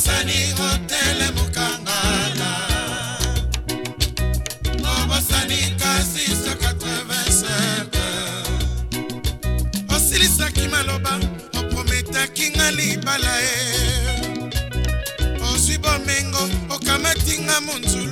nobosani kotelemukanga na nobosani kasi so 87 osilisaki maloba oprometaki nga libala e ozwi bomengo okamatinga monzulu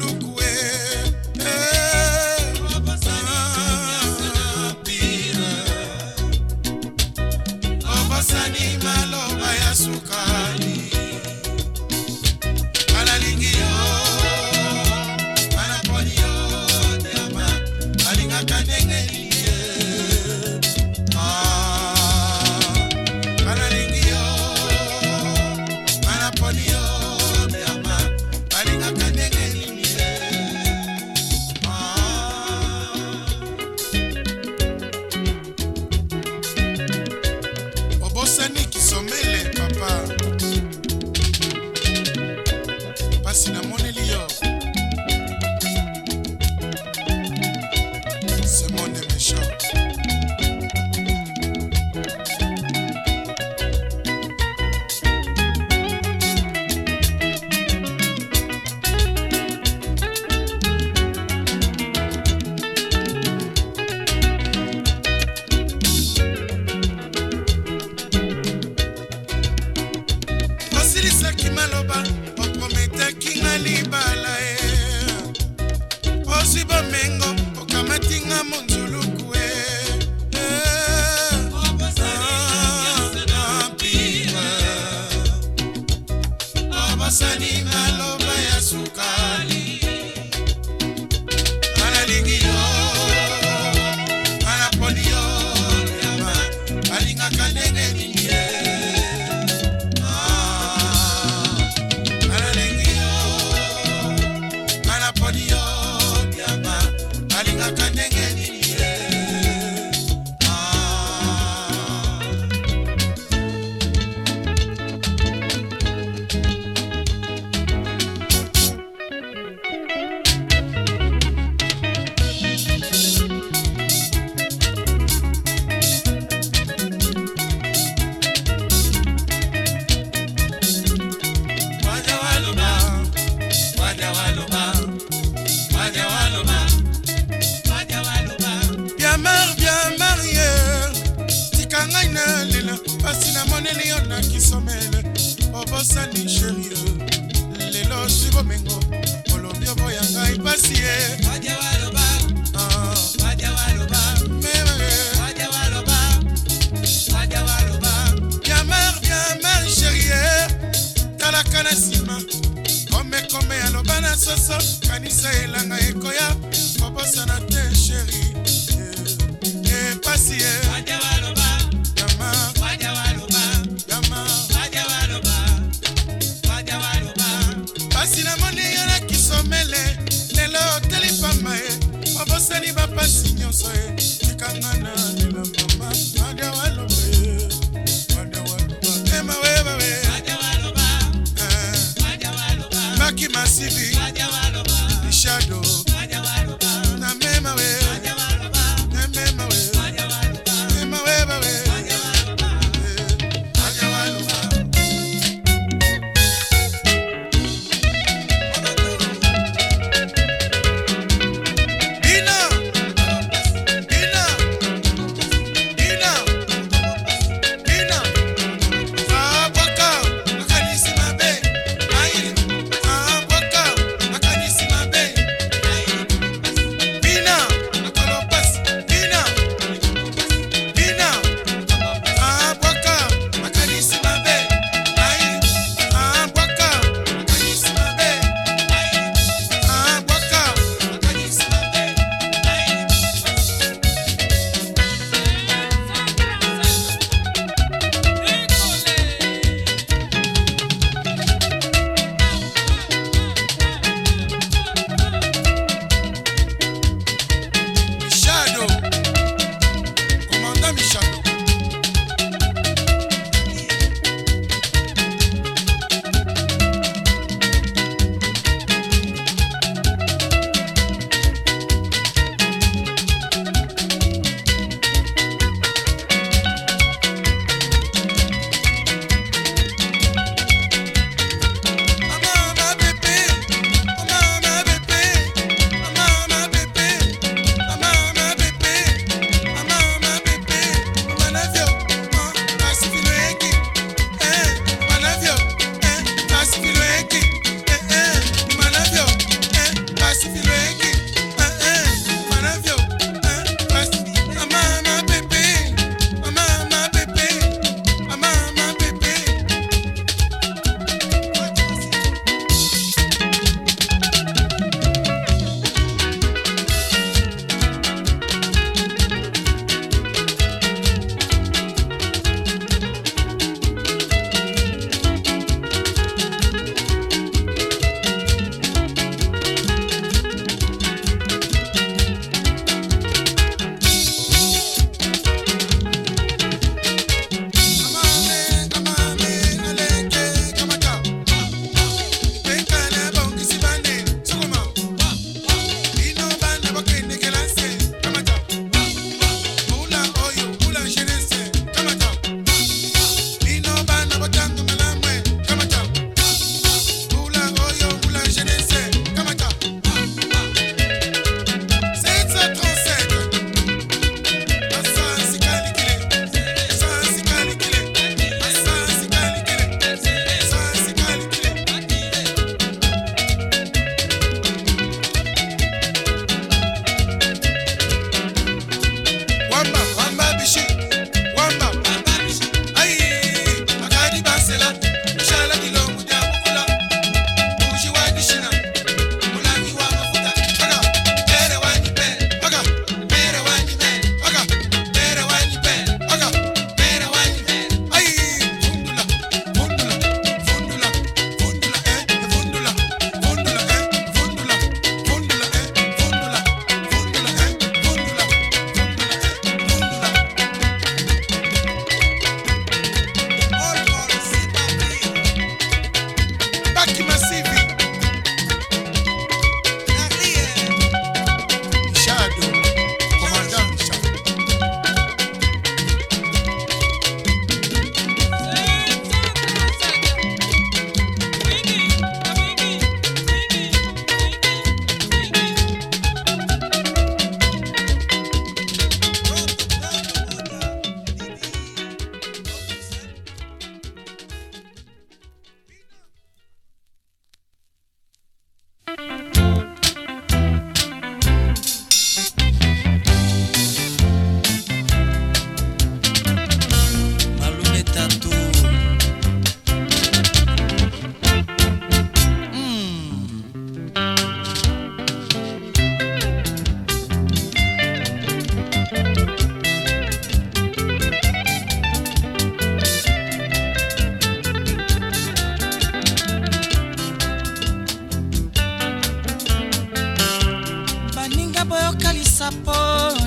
boyoka lisapo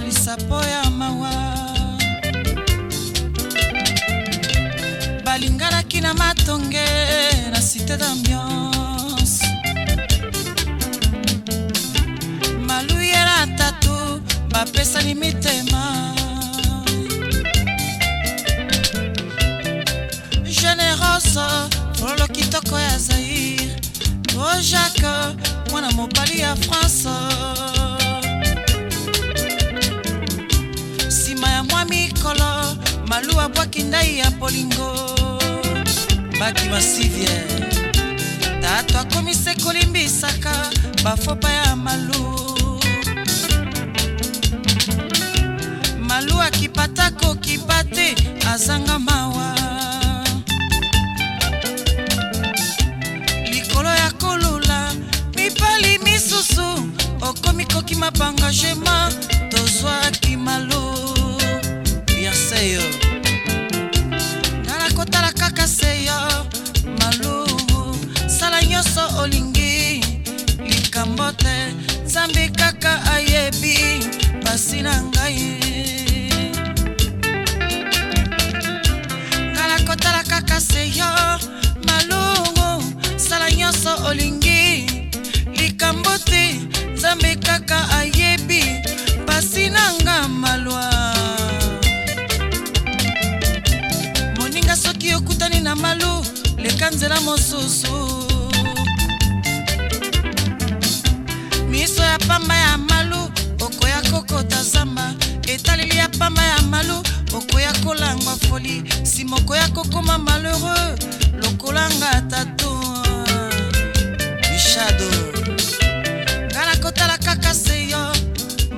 lisapo ya mawa balinganaki na matonge na cité d'ambiance maluyela tatu bapesani mitema generoso fololo kitoko ya zair o jacque mwana mobali ya france mwa mikolo malu abwaki ndai ya polingo baki masivie tato akomisa ekolimbisaka bafopa ya malu malu akipata kokipa te azanga mawa likolo ya kolula mibali misusu okomi kokima pangagema tozwaki malu seyo nala kotala kaka seyo mosusu miso ya pamba ya malu okoya kokota zamba etaleli ya pamba ya malu okoya kolangwa foli nsima okoya kokoma malheureux lokolanga tato mishado ngai nakotala kaka seyo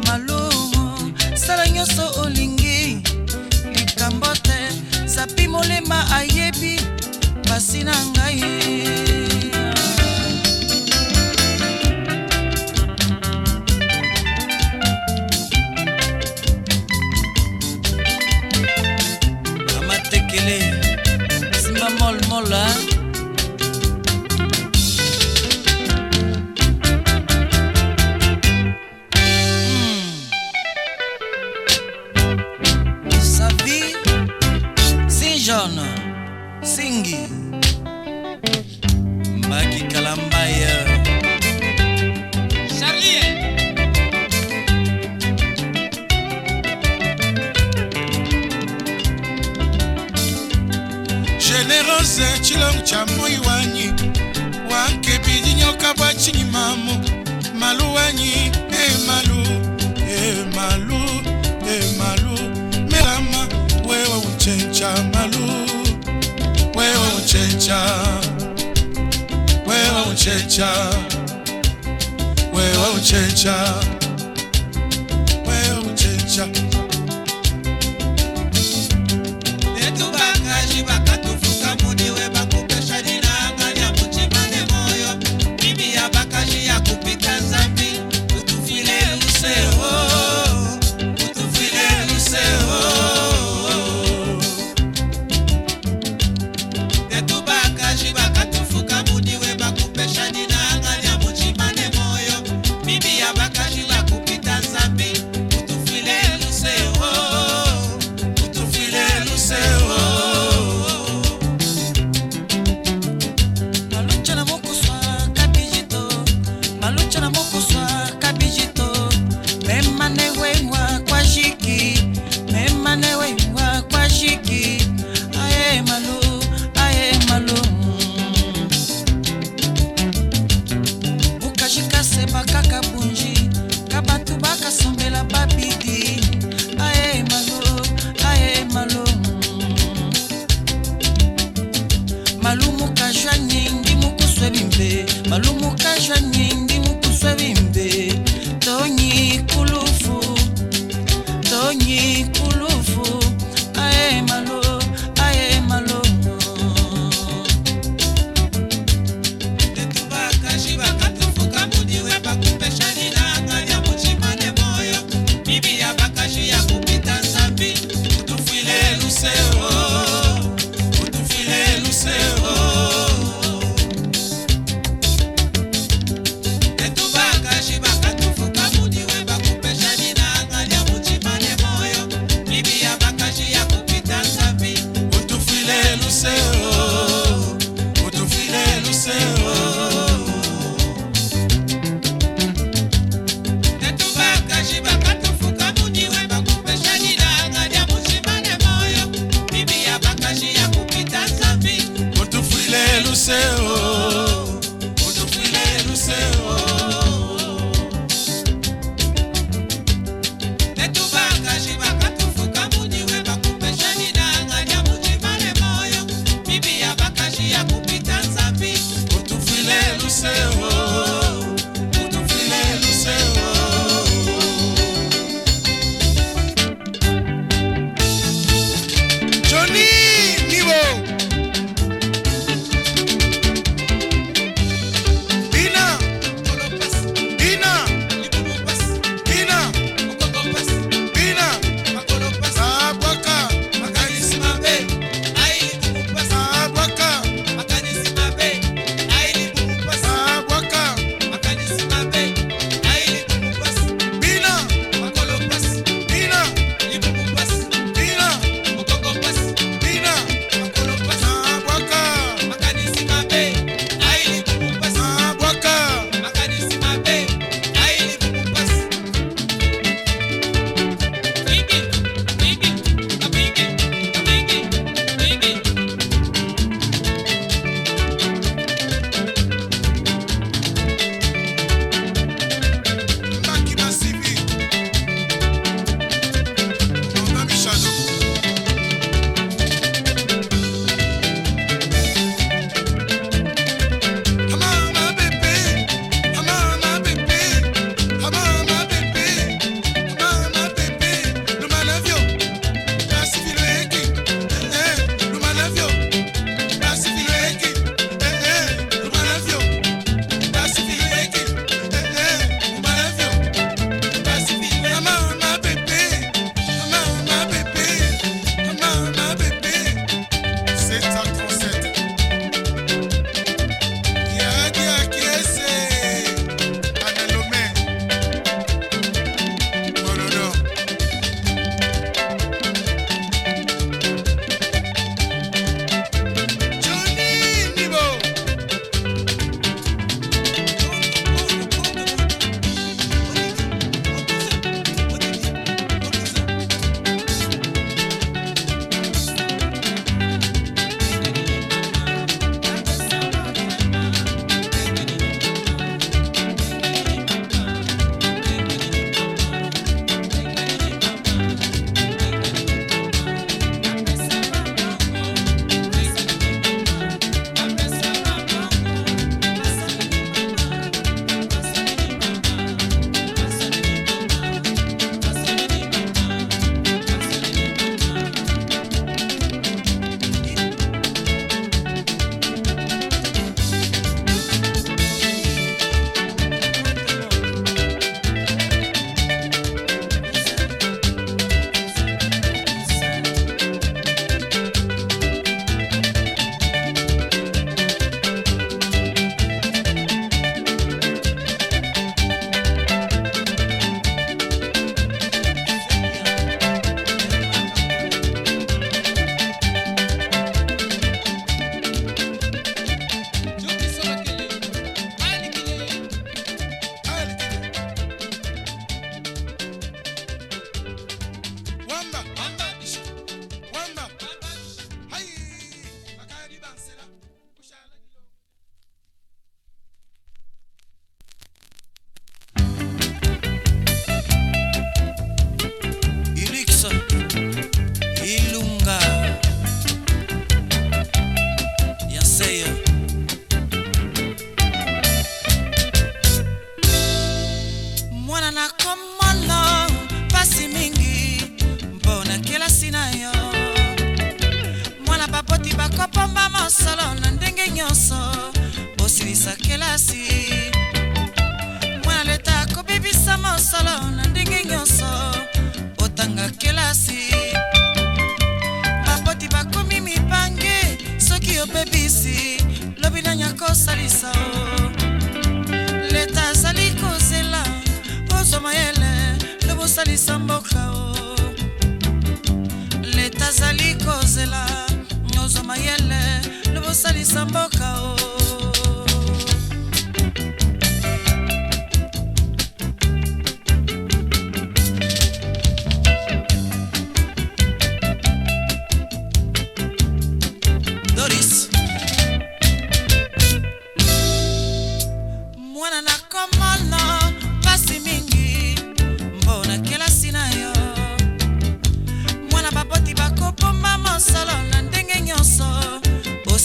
malumu sala nyonso olingi likambo te zapi molema ayebi pasi na ngai bamatekele simba molmola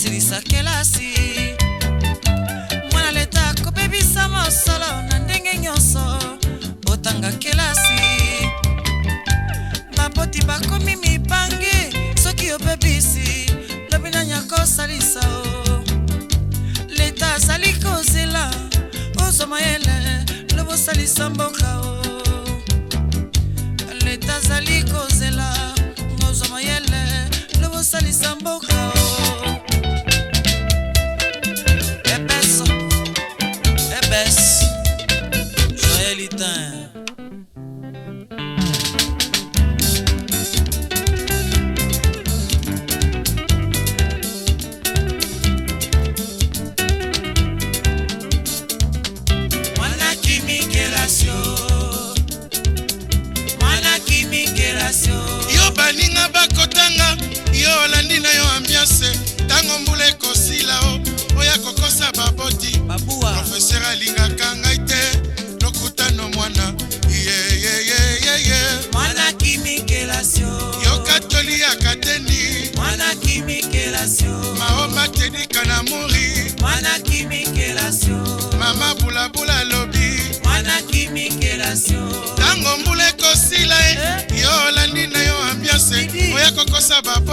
kosilisa kelasi mwana leta kopebisa mosolo na ndenge nyonso otanga kelasi bapoti bakomi mipangi soki opebisi lobi nani akosalisa o leta azali kozela ozwa mayele lobosalisa mboka o leta azali kozela ozwa mayele lobosalisa mboka o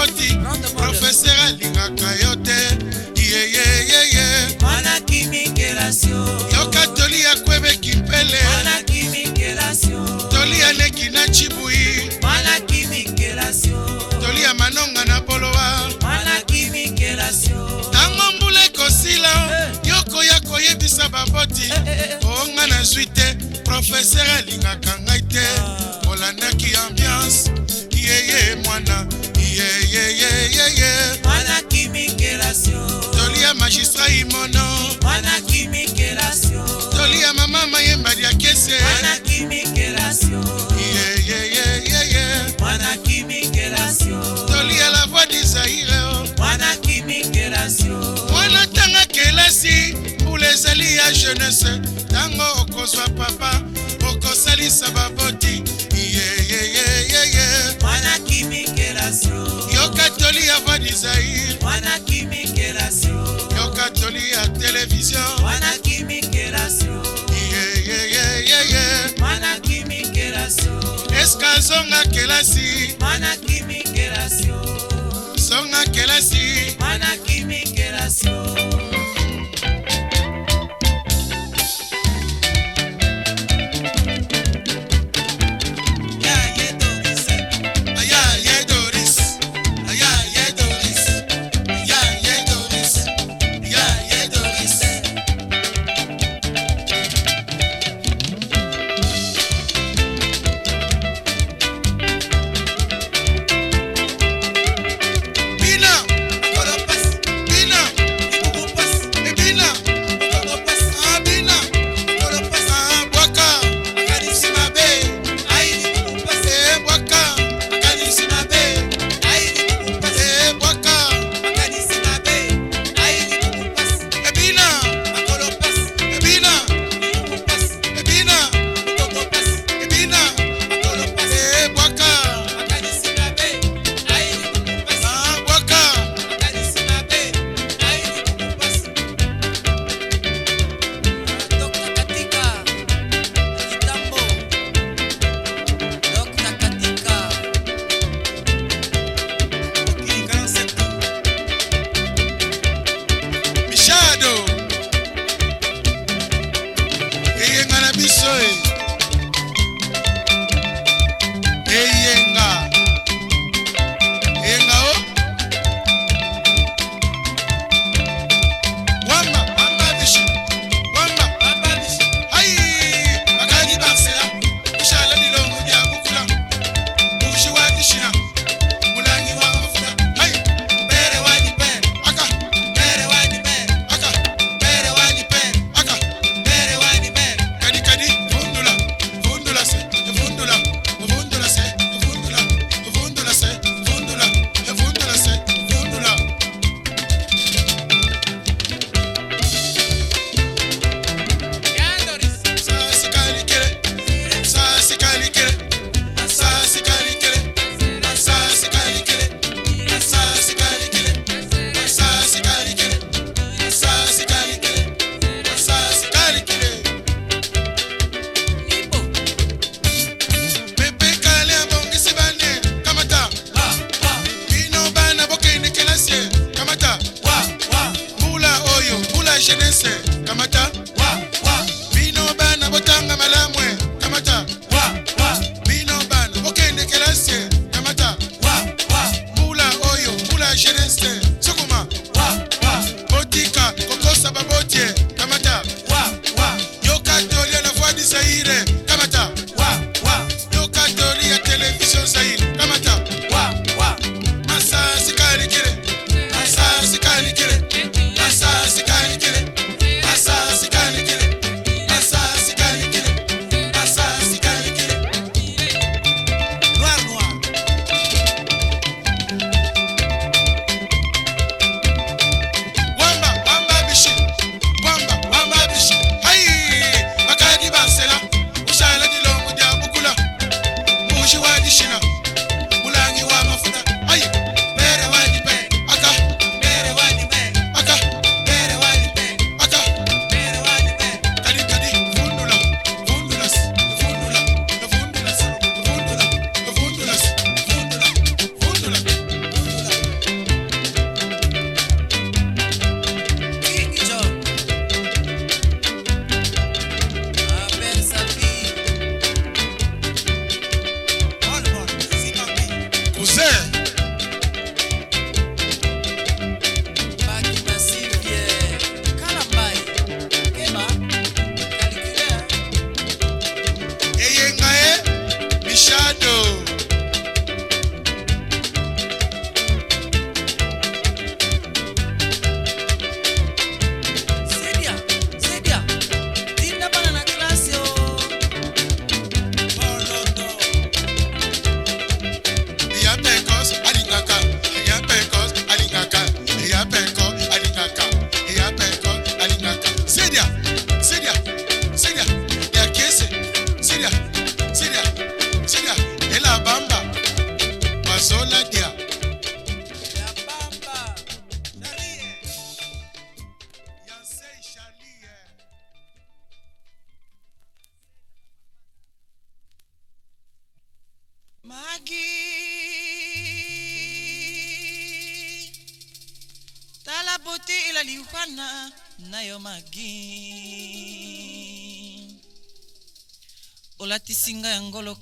okoti profeser alingaka yo te yeyeyeye yoka toli yakwebeki mpele toli aleki na cibui toli ya manonga na bolowa ntango mbula ekosila eh, eh, eh. yokoya koyebisa baboti oonga nazwi te profeser alingaka ngai te ah. olandaki ambiance yeye mwana wanaki mikelasio tolia magistra imono wanaki mikelasio tolia mama mayembali ya kese wanaki mikelasio wanaki mikelasio tolia la voix du zaire wanaki mikelasio mwana ntanga kelasi mbula ezali ya jeunesse ntango okozwa papa okosalisa baboti isaïr wanaki mikelation yoka toli ya televizio wanaki mikelation manaki mikelation eske azonga kelasi manaki mikelation zonga kelasi manaki mikelation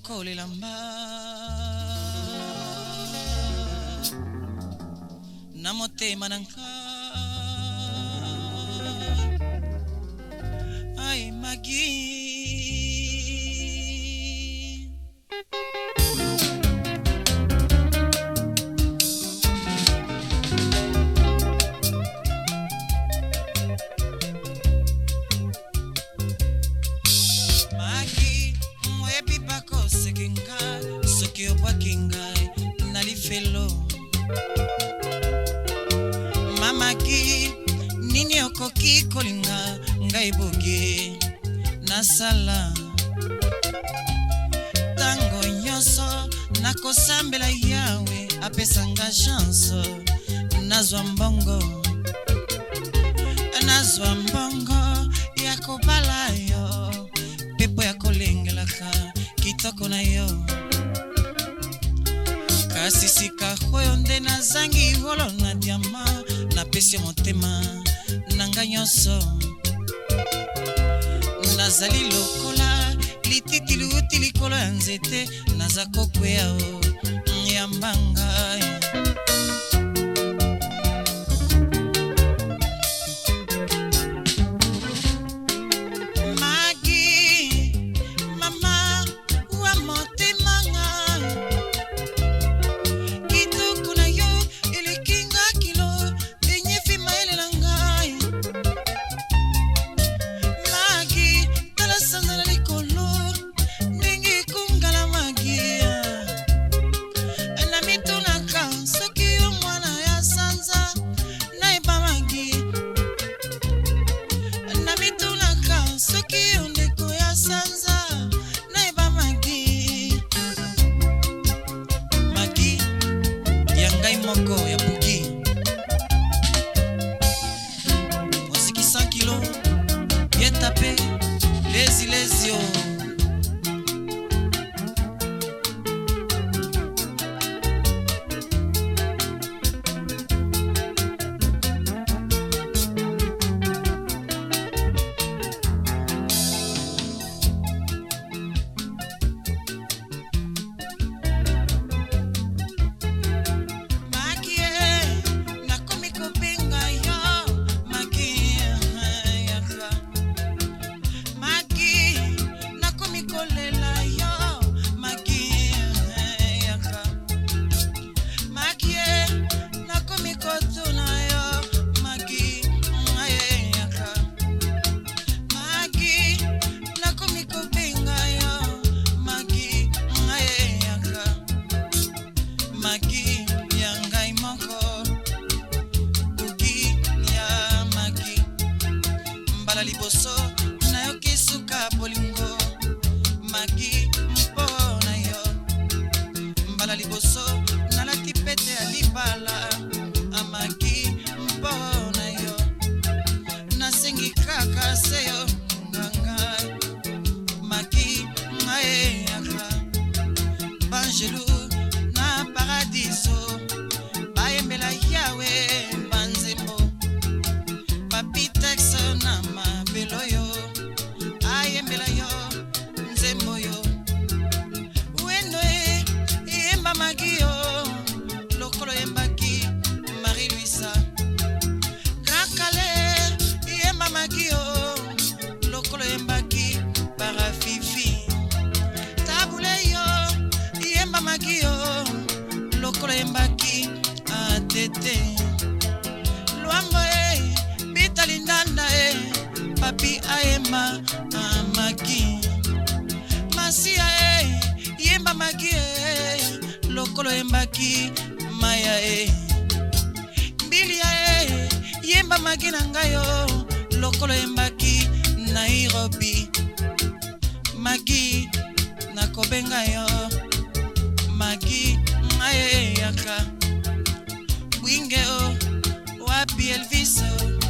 coli lamba namotema nanka kosala ntango nyonso nakosambela yawe apesanga chanse nazwa mbongo mikolo eyembaki parafifi tabule yo eyembamaki yo lokola eyembaki atete lwambo e bitali ndanda e papi ayemba amaki masia e yembamaki e lokola oyembaki maya e mbilia e yembamaki na ngai yo lokola oyembaki nairobi magi nakobenga yo magi ngai eyaka wapi elviso